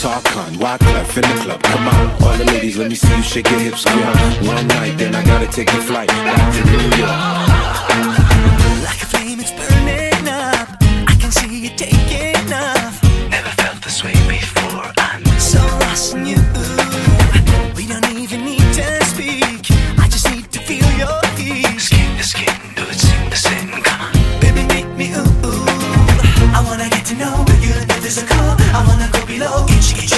Tarkan, Wyclef in the club, come on. All the ladies, let me see you shake your hips, girl. One night, then I gotta take a flight back to New York. Like a flame, Physical. I wanna go below. Get you, get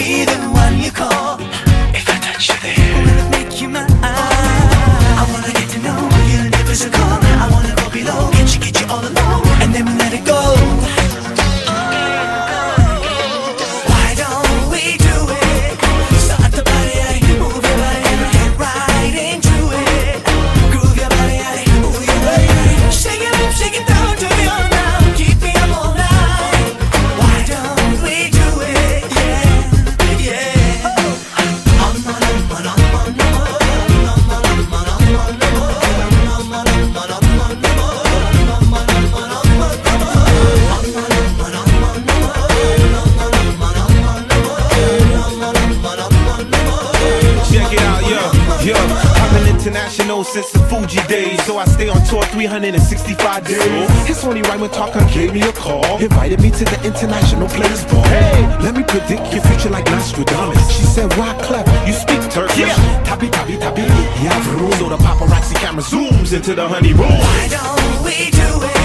be the one you call. International since the Fugees days, so I stay on tour 365 days. It's only right when Tarkan gave me a call, invited me to the international players ball. Hey, let me predict your future like Nostradamus. She said, Wyclef? You speak Turkish? Yeah. Tabi tabi tabi. Yeah, so the paparazzi camera zooms into the honeymoon. Why don't we do it?